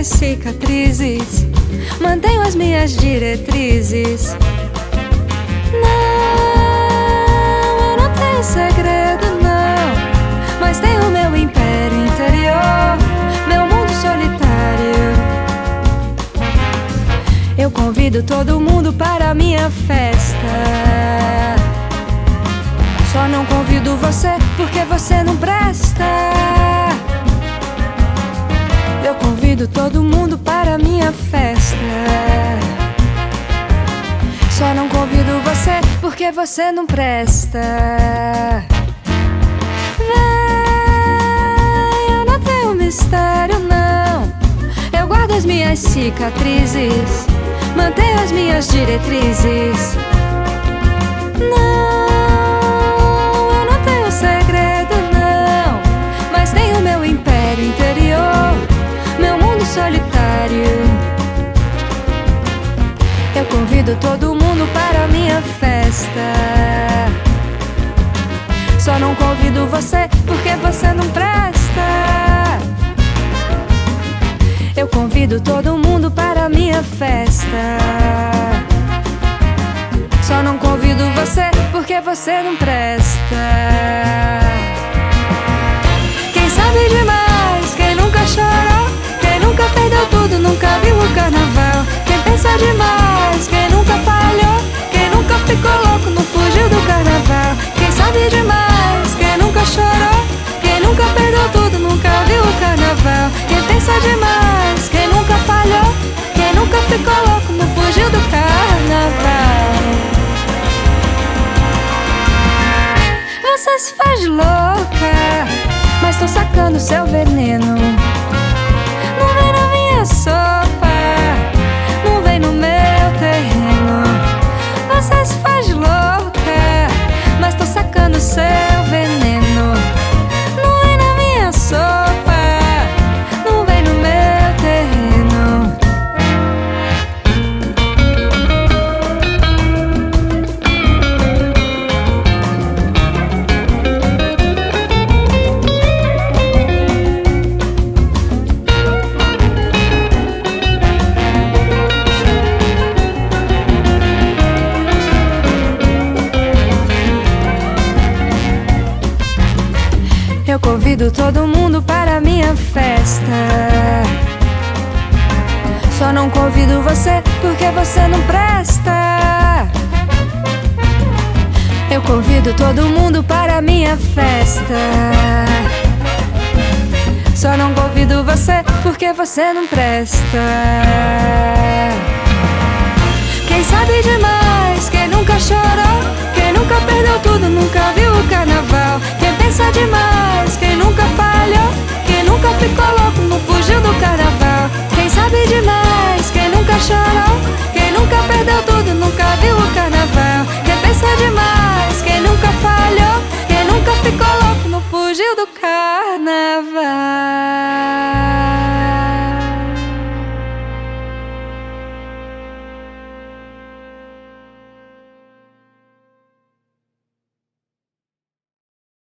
minhas cicatrizes, mantenho as minhas diretrizes. Não, eu não tenho segredo, não, mas tenho meu império interior, meu mundo solitário. Eu convido todo mundo para a minha festa. Só não convido você porque você não presta. Convido todo mundo para minha festa. Só não convido você porque você não presta. Vem, eu não tenho mistério, não. Eu guardo as minhas cicatrizes, mantenho as minhas diretrizes. Todo mundo para minha festa. Só não convido você porque você não presta. Eu convido todo mundo para minha festa. Só não convido você porque você não presta. Demais, quem nunca falhou, quem nunca ficou louco, não fugiu do carnaval. Você se faz louca, mas tô sacando seu veneno. Eu convido todo mundo para minha festa. Só não convido você porque você não presta. Eu convido todo mundo para minha festa. Só não convido você porque você não presta. Ficou louco, não fugiu do carnaval. Quem sabe demais, quem nunca chorou, quem nunca perdeu tudo, nunca viu o carnaval. Quem pensa demais, quem nunca falhou, quem nunca ficou louco, não fugiu do carnaval.